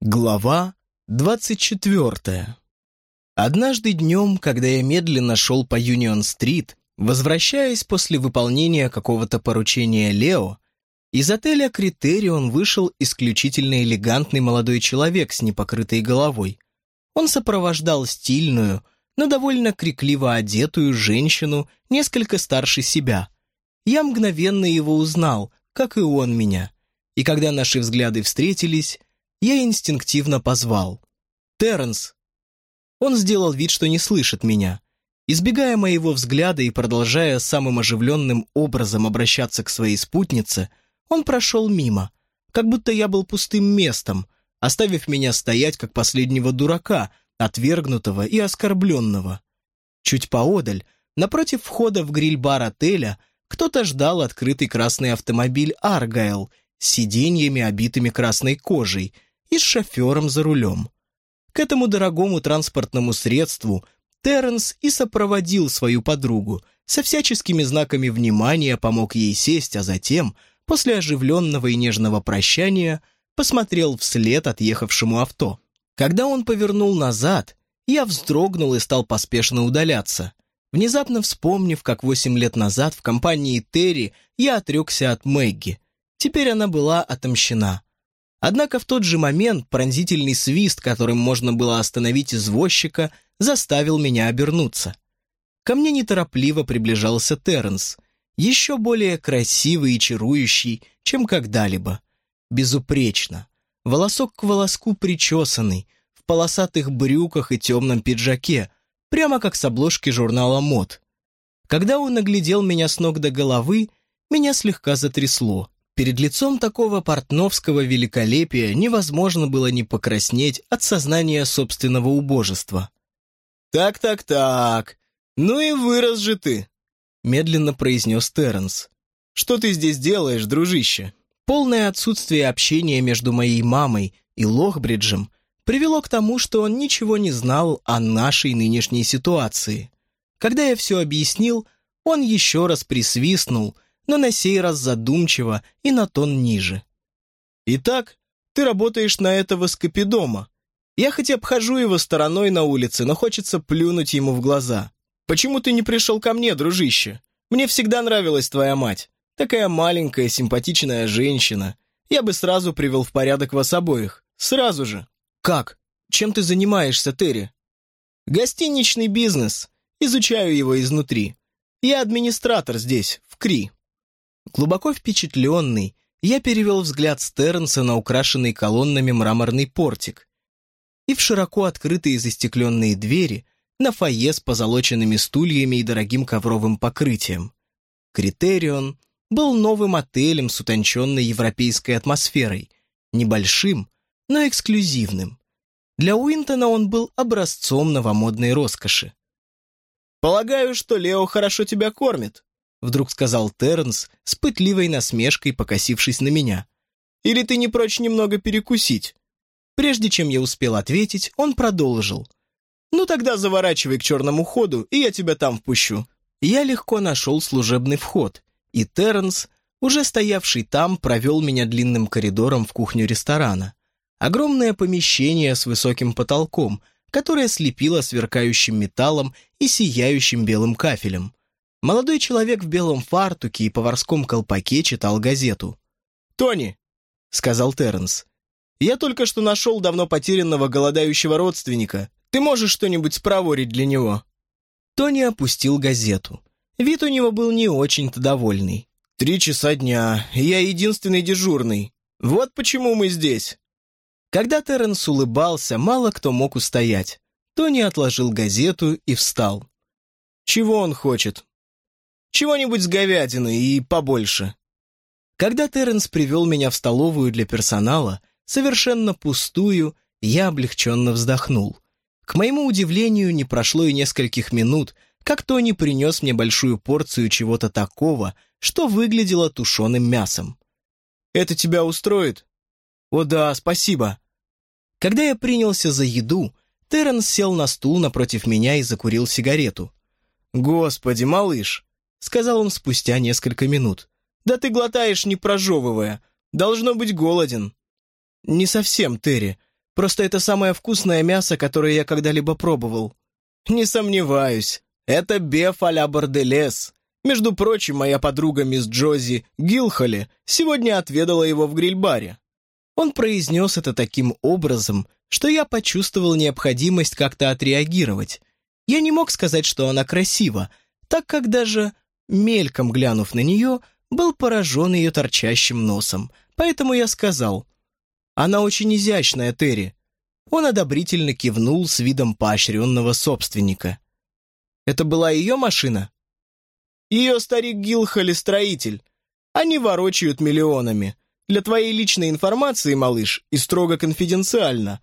Глава двадцать четвертая. Однажды днем, когда я медленно шел по Юнион-стрит, возвращаясь после выполнения какого-то поручения Лео, из отеля «Критерион» вышел исключительно элегантный молодой человек с непокрытой головой. Он сопровождал стильную, но довольно крикливо одетую женщину, несколько старше себя. Я мгновенно его узнал, как и он меня. И когда наши взгляды встретились, я инстинктивно позвал. «Терренс!» Он сделал вид, что не слышит меня. Избегая моего взгляда и продолжая самым оживленным образом обращаться к своей спутнице, он прошел мимо, как будто я был пустым местом, оставив меня стоять как последнего дурака, отвергнутого и оскорбленного. Чуть поодаль, напротив входа в гриль-бар отеля, кто-то ждал открытый красный автомобиль «Аргайл» с сиденьями, обитыми красной кожей – и с шофером за рулем. К этому дорогому транспортному средству Терренс и сопроводил свою подругу, со всяческими знаками внимания помог ей сесть, а затем, после оживленного и нежного прощания, посмотрел вслед отъехавшему авто. Когда он повернул назад, я вздрогнул и стал поспешно удаляться, внезапно вспомнив, как восемь лет назад в компании Терри я отрекся от Мэгги. Теперь она была отомщена. Однако в тот же момент пронзительный свист, которым можно было остановить извозчика, заставил меня обернуться. Ко мне неторопливо приближался Терренс, еще более красивый и чарующий, чем когда-либо. Безупречно, волосок к волоску причесанный, в полосатых брюках и темном пиджаке, прямо как с обложки журнала «Мод». Когда он оглядел меня с ног до головы, меня слегка затрясло. Перед лицом такого портновского великолепия невозможно было не покраснеть от сознания собственного убожества. «Так-так-так, ну и вырос же ты», — медленно произнес Терренс. «Что ты здесь делаешь, дружище?» Полное отсутствие общения между моей мамой и Лохбриджем привело к тому, что он ничего не знал о нашей нынешней ситуации. Когда я все объяснил, он еще раз присвистнул — но на сей раз задумчиво и на тон ниже. «Итак, ты работаешь на этого скопидома. Я хоть и обхожу его стороной на улице, но хочется плюнуть ему в глаза. Почему ты не пришел ко мне, дружище? Мне всегда нравилась твоя мать. Такая маленькая, симпатичная женщина. Я бы сразу привел в порядок вас обоих. Сразу же». «Как? Чем ты занимаешься, Терри?» «Гостиничный бизнес. Изучаю его изнутри. Я администратор здесь, в Кри». Глубоко впечатленный, я перевел взгляд Стернса на украшенный колоннами мраморный портик и в широко открытые застекленные двери на фойе с позолоченными стульями и дорогим ковровым покрытием. Критерион был новым отелем с утонченной европейской атмосферой, небольшим, но эксклюзивным. Для Уинтона он был образцом новомодной роскоши. «Полагаю, что Лео хорошо тебя кормит», Вдруг сказал Тернс с пытливой насмешкой, покосившись на меня. «Или ты не прочь немного перекусить?» Прежде чем я успел ответить, он продолжил. «Ну тогда заворачивай к черному ходу, и я тебя там впущу». Я легко нашел служебный вход, и Тернс, уже стоявший там, провел меня длинным коридором в кухню ресторана. Огромное помещение с высоким потолком, которое слепило сверкающим металлом и сияющим белым кафелем. Молодой человек в белом фартуке и поварском колпаке читал газету. «Тони», — сказал Терренс, — «я только что нашел давно потерянного голодающего родственника. Ты можешь что-нибудь спроворить для него?» Тони опустил газету. Вид у него был не очень-то довольный. «Три часа дня, я единственный дежурный. Вот почему мы здесь». Когда Терренс улыбался, мало кто мог устоять. Тони отложил газету и встал. «Чего он хочет?» Чего-нибудь с говядиной и побольше». Когда Терренс привел меня в столовую для персонала, совершенно пустую, я облегченно вздохнул. К моему удивлению, не прошло и нескольких минут, как Тони принес мне большую порцию чего-то такого, что выглядело тушеным мясом. «Это тебя устроит?» «О да, спасибо». Когда я принялся за еду, Терренс сел на стул напротив меня и закурил сигарету. «Господи, малыш, — сказал он спустя несколько минут. «Да ты глотаешь, не прожевывая. Должно быть голоден». «Не совсем, Терри. Просто это самое вкусное мясо, которое я когда-либо пробовал». «Не сомневаюсь. Это беф а-ля борделес. Между прочим, моя подруга мисс Джози Гилхоли сегодня отведала его в гриль-баре». Он произнес это таким образом, что я почувствовал необходимость как-то отреагировать. Я не мог сказать, что она красива, так как даже, мельком глянув на нее, был поражен ее торчащим носом. Поэтому я сказал, «Она очень изящная, Терри». Он одобрительно кивнул с видом поощренного собственника. «Это была ее машина?» «Ее старик Гилхоли строитель. Они ворочают миллионами. Для твоей личной информации, малыш, и строго конфиденциально.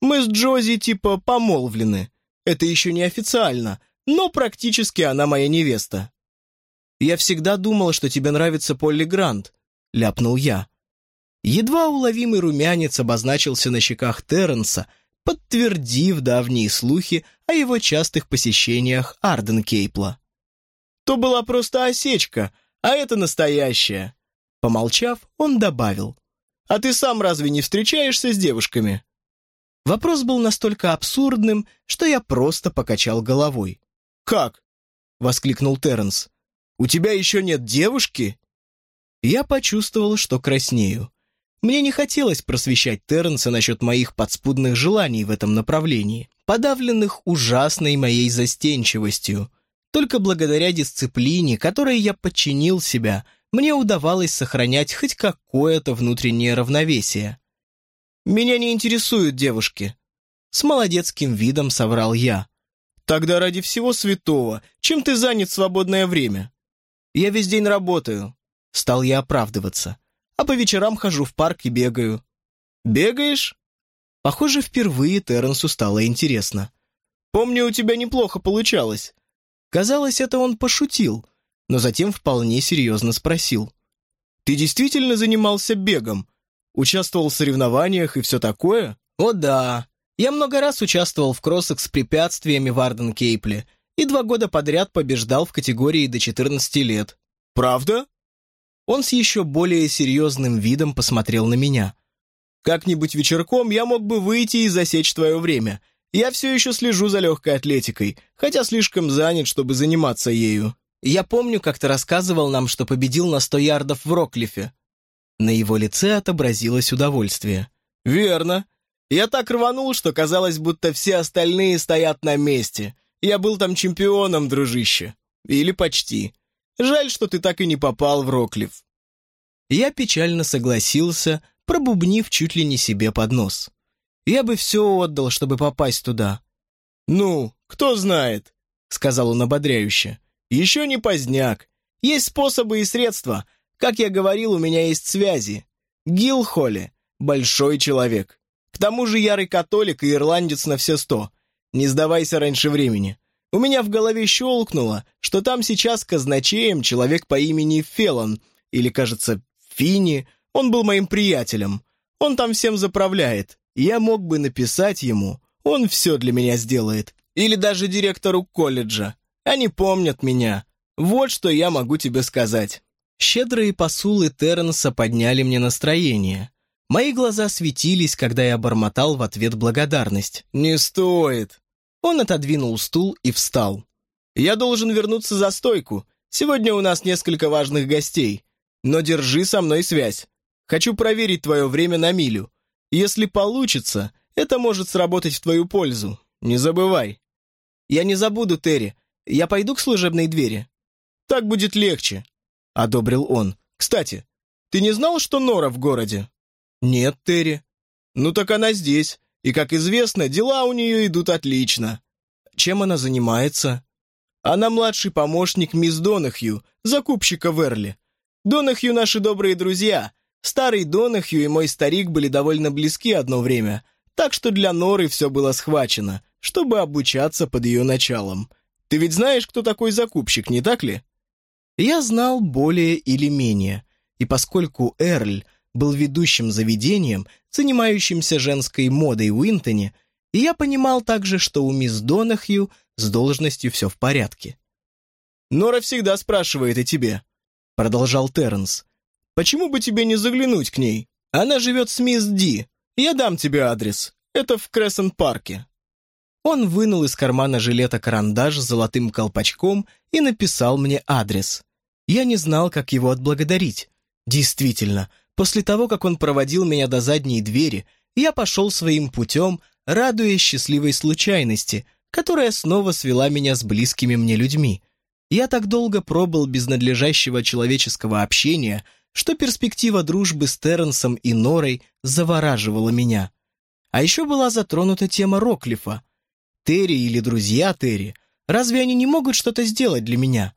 Мы с Джози типа помолвлены. Это еще не официально, но практически она моя невеста». «Я всегда думала, что тебе нравится Полли Грант», — ляпнул я. Едва уловимый румянец обозначился на щеках Терренса, подтвердив давние слухи о его частых посещениях Арден Кейпла. «То была просто осечка, а это настоящая». Помолчав, он добавил. «А ты сам разве не встречаешься с девушками?» Вопрос был настолько абсурдным, что я просто покачал головой. «Как?» — воскликнул Терренс. «У тебя еще нет девушки?» Я почувствовал, что краснею. Мне не хотелось просвещать Терренса насчет моих подспудных желаний в этом направлении, подавленных ужасной моей застенчивостью. Только благодаря дисциплине, которой я подчинил себя, мне удавалось сохранять хоть какое-то внутреннее равновесие. Меня не интересуют девушки». С молодецким видом соврал я. «Тогда ради всего святого, чем ты занят свободное время?» «Я весь день работаю», — стал я оправдываться. «А по вечерам хожу в парк и бегаю». «Бегаешь?» Похоже, впервые Терренсу стало интересно. «Помню, у тебя неплохо получалось». Казалось, это он пошутил, но затем вполне серьезно спросил. «Ты действительно занимался бегом? Участвовал в соревнованиях и все такое? О да. Я много раз участвовал в кроссах с препятствиями в Арден Кейпле и два года подряд побеждал в категории до 14 лет. Правда? Он с еще более серьезным видом посмотрел на меня. Как-нибудь вечерком я мог бы выйти и засечь твое время. Я все еще слежу за легкой атлетикой, хотя слишком занят, чтобы заниматься ею. Я помню, как ты рассказывал нам, что победил на 100 ярдов в Роклифе. На его лице отобразилось удовольствие. «Верно. Я так рванул, что казалось, будто все остальные стоят на месте. Я был там чемпионом, дружище. Или почти. Жаль, что ты так и не попал в Роклиф». Я печально согласился, пробубнив чуть ли не себе под нос. Я бы все отдал, чтобы попасть туда. «Ну, кто знает», — сказал он ободряюще. «Еще не поздняк. Есть способы и средства, как я говорил, у меня есть связи. Гил Холли — большой человек. К тому же ярый католик и ирландец на все сто. Не сдавайся раньше времени. У меня в голове щелкнуло, что там сейчас казначеем человек по имени Фелон, или, кажется, Фини. Он был моим приятелем. Он там всем заправляет. Я мог бы написать ему. Он все для меня сделает. Или даже директору колледжа. Они помнят меня. Вот что я могу тебе сказать. Щедрые посулы Терренса подняли мне настроение. Мои глаза светились, когда я бормотал в ответ благодарность. «Не стоит!» Он отодвинул стул и встал. «Я должен вернуться за стойку. Сегодня у нас несколько важных гостей. Но держи со мной связь. Хочу проверить твое время на милю. Если получится, это может сработать в твою пользу. Не забывай». «Я не забуду, Терри. Я пойду к служебной двери». «Так будет легче одобрил он. «Кстати, ты не знал, что Нора в городе?» «Нет, Терри». «Ну так она здесь, и, как известно, дела у нее идут отлично». «Чем она занимается?» «Она младший помощник мисс Донахью, закупщика Эрли. Донахью наши добрые друзья. Старый Донахью и мой старик были довольно близки одно время, так что для Норы все было схвачено, чтобы обучаться под ее началом. Ты ведь знаешь, кто такой закупщик, не так ли?» Я знал более или менее, и поскольку Эрль был ведущим заведением, занимающимся женской модой в Уинтоне, и я понимал также, что у мисс Донахью с должностью все в порядке. «Нора всегда спрашивает о тебе», — продолжал Терренс. «Почему бы тебе не заглянуть к ней? Она живет с мисс Ди. Я дам тебе адрес. Это в Крессен-парке». Он вынул из кармана жилета карандаш с золотым колпачком и написал мне адрес. Я не знал, как его отблагодарить. Действительно, после того, как он проводил меня до задней двери, я пошел своим путем, радуясь счастливой случайности, которая снова свела меня с близкими мне людьми. Я так долго пробыл без надлежащего человеческого общения, что перспектива дружбы с Терренсом и Норой завораживала меня. А еще была затронута тема Роклифа. Терри или друзья Терри, разве они не могут что-то сделать для меня?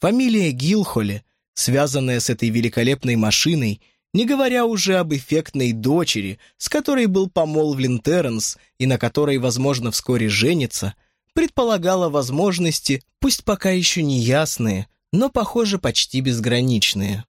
Фамилия Гилхоли, связанная с этой великолепной машиной, не говоря уже об эффектной дочери, с которой был помолвлен Терренс и на которой, возможно, вскоре женится, предполагала возможности, пусть пока еще не ясные, но, похоже, почти безграничные.